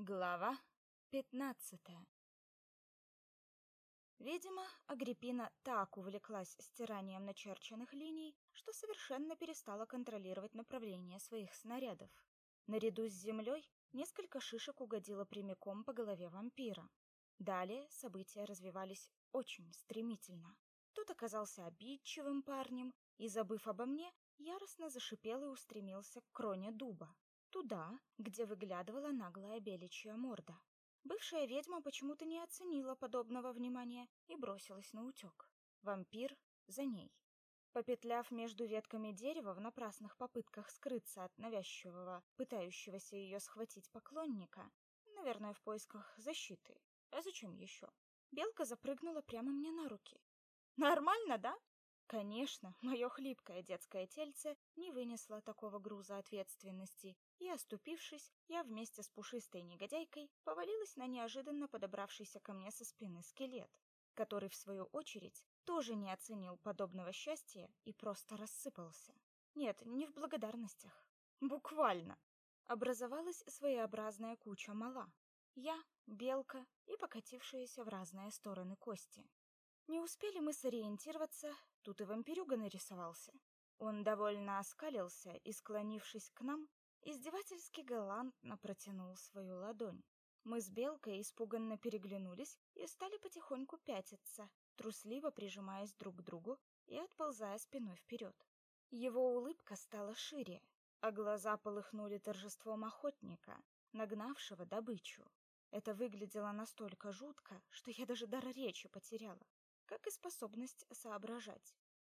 Глава пятнадцатая Видимо, Агриппина так увлеклась стиранием начерченных линий, что совершенно перестала контролировать направление своих снарядов. Наряду с землей несколько шишек угодило прямиком по голове вампира. Далее события развивались очень стремительно. Тот оказался обидчивым парнем и, забыв обо мне, яростно зашипел и устремился к кроне дуба туда, где выглядывала наглая беличья морда. Бывшая ведьма почему-то не оценила подобного внимания и бросилась на утек. Вампир за ней. Попетляв между ветками дерева в напрасных попытках скрыться от навязчивого, пытающегося ее схватить поклонника, наверное, в поисках защиты. А зачем еще? Белка запрыгнула прямо мне на руки. Нормально, да? Конечно, мое хлипкое детское тельце не вынесло такого груза ответственности, и, оступившись, я вместе с пушистой негодяйкой повалилась на неожиданно подобравшийся ко мне со спины скелет, который, в свою очередь, тоже не оценил подобного счастья и просто рассыпался. Нет, не в благодарностях. Буквально. Образовалась своеобразная куча мала. Я, белка и покатившиеся в разные стороны кости. Не успели мы сориентироваться, тут и вампирюга нарисовался. Он довольно оскалился и, склонившись к нам, издевательски галантно протянул свою ладонь. Мы с Белкой испуганно переглянулись и стали потихоньку пятиться, трусливо прижимаясь друг к другу и отползая спиной вперед. Его улыбка стала шире, а глаза полыхнули торжеством охотника, нагнавшего добычу. Это выглядело настолько жутко, что я даже дар речи потеряла как и способность соображать.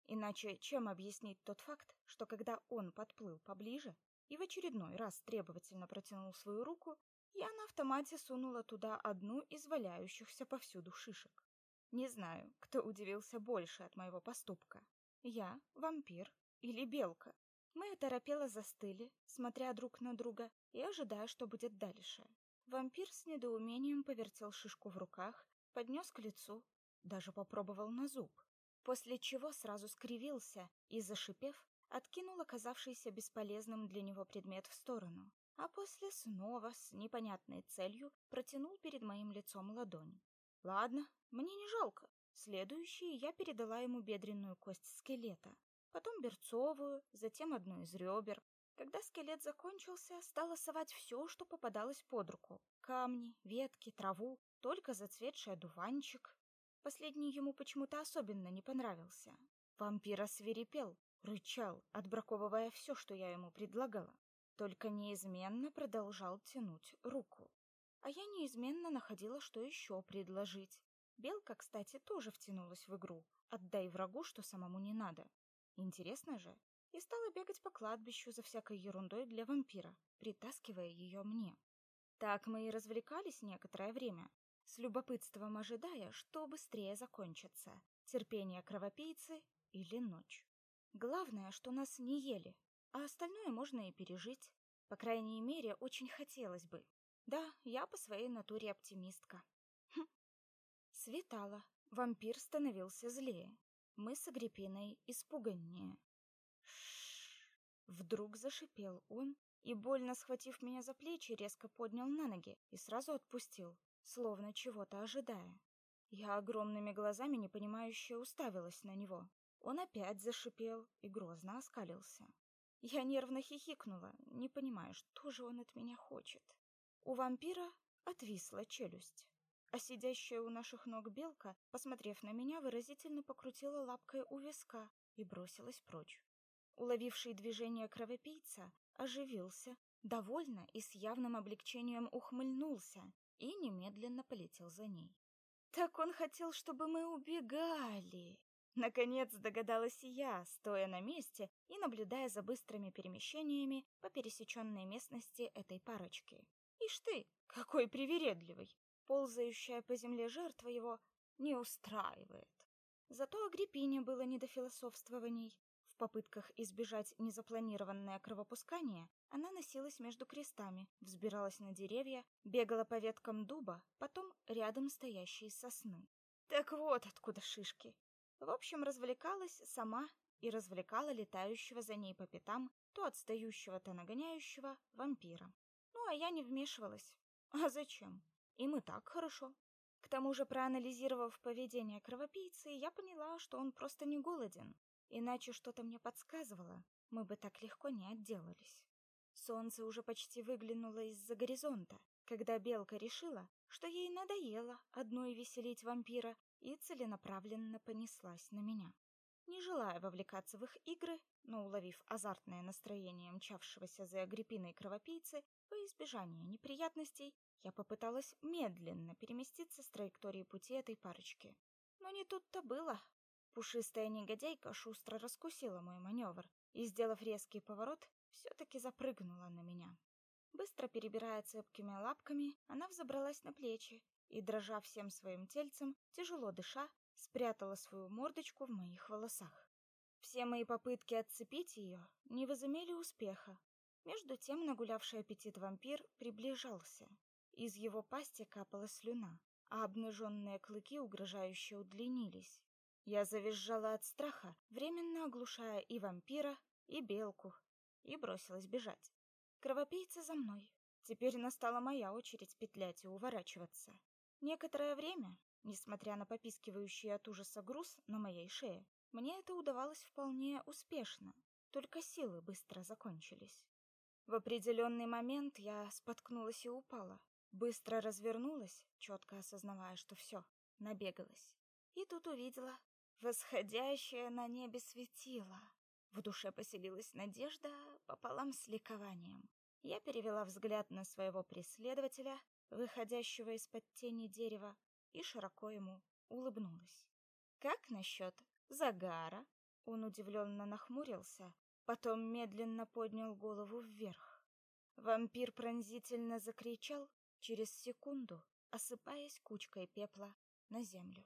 Иначе чем объяснить тот факт, что когда он подплыл поближе и в очередной раз требовательно протянул свою руку, я на автомате сунула туда одну из валяющихся повсюду шишек. Не знаю, кто удивился больше от моего поступка. Я, вампир или белка. Мы оторопело застыли, смотря друг на друга и ожидая, что будет дальше. Вампир с недоумением повертел шишку в руках, поднес к лицу, даже попробовал на зуб, после чего сразу скривился и, зашипев, откинул оказавшийся бесполезным для него предмет в сторону, а после снова с непонятной целью протянул перед моим лицом ладонь. Ладно, мне не жалко. Следующей я передала ему бедренную кость скелета, потом берцовую, затем одну из ребер. Когда скелет закончился, стала совать все, что попадалось под руку: камни, ветки, траву, только зацветший одуванчик, Последний ему почему-то особенно не понравился. Вампир освирепел, рычал, отбраковывая все, что я ему предлагала. Только неизменно продолжал тянуть руку. А я неизменно находила, что еще предложить. Белка, кстати, тоже втянулась в игру. Отдай врагу, что самому не надо. Интересно же. И стала бегать по кладбищу за всякой ерундой для вампира, притаскивая ее мне. Так мы и развлекались некоторое время, с любопытством ожидая, что быстрее закончится: терпение кровопийцы или ночь. Главное, что нас не ели, а остальное можно и пережить. По крайней мере, очень хотелось бы. Да, я по своей натуре оптимистка. Хм. Светало. Вампир становился злее. Мы с Агриппиной испуганнее. Шш. Вдруг зашипел он и, больно схватив меня за плечи, резко поднял на ноги и сразу отпустил словно чего-то ожидая. Я огромными глазами непонимающе уставилась на него. Он опять зашипел и грозно оскалился. Я нервно хихикнула, не понимая, что же он от меня хочет. У вампира отвисла челюсть, а сидящая у наших ног белка, посмотрев на меня, выразительно покрутила лапкой у виска и бросилась прочь. Уловивший движение кровопийца оживился, довольно и с явным облегчением ухмыльнулся и немедленно полетел за ней. Так он хотел, чтобы мы убегали. Наконец догадалась я, стоя на месте и наблюдая за быстрыми перемещениями по пересеченной местности этой парочки. Ишь ты, какой привередливый! Ползающая по земле жертва его не устраивает. Зато Агриппине было не до философствований попытках избежать незапланированное кровопускание, она носилась между крестами, взбиралась на деревья, бегала по веткам дуба, потом рядом стоящие сосны. Так вот откуда шишки. В общем, развлекалась сама и развлекала летающего за ней по пятам, то отстающего, то нагоняющего вампира. Ну, а я не вмешивалась. А зачем? Им и так хорошо. К тому же, проанализировав поведение кровопийцы, я поняла, что он просто не голоден. Иначе что-то мне подсказывало, мы бы так легко не отделались. Солнце уже почти выглянуло из-за горизонта, когда белка решила, что ей надоело одной веселить вампира и целенаправленно понеслась на меня. Не желая вовлекаться в их игры, но уловив азартное настроение мчавшегося за Агриппиной кровопийцы, во избежание неприятностей, я попыталась медленно переместиться с траектории пути этой парочки. Но не тут-то было. Пушистая негодяйка шустро раскусила мой маневр и, сделав резкий поворот, все-таки запрыгнула на меня. Быстро перебирая цепкими лапками, она взобралась на плечи и, дрожа всем своим тельцем, тяжело дыша, спрятала свою мордочку в моих волосах. Все мои попытки отцепить ее не возымели успеха. Между тем нагулявший аппетит вампир приближался. Из его пасти капала слюна, а обнаженные клыки угрожающе удлинились. Я завизжала от страха, временно оглушая и вампира, и белку, и бросилась бежать. Кровопийца за мной. Теперь настала моя очередь петлять и уворачиваться. Некоторое время, несмотря на попискивающий от ужаса груз на моей шее, мне это удавалось вполне успешно, только силы быстро закончились. В определенный момент я споткнулась и упала. Быстро развернулась, четко осознавая, что все, набегалась. И тут увидела восходящее на небе светило. В душе поселилась надежда пополам с ликованием. Я перевела взгляд на своего преследователя, выходящего из-под тени дерева, и широко ему улыбнулась. «Как насчет загара?» Он удивленно нахмурился, потом медленно поднял голову вверх. Вампир пронзительно закричал, через секунду осыпаясь кучкой пепла на землю.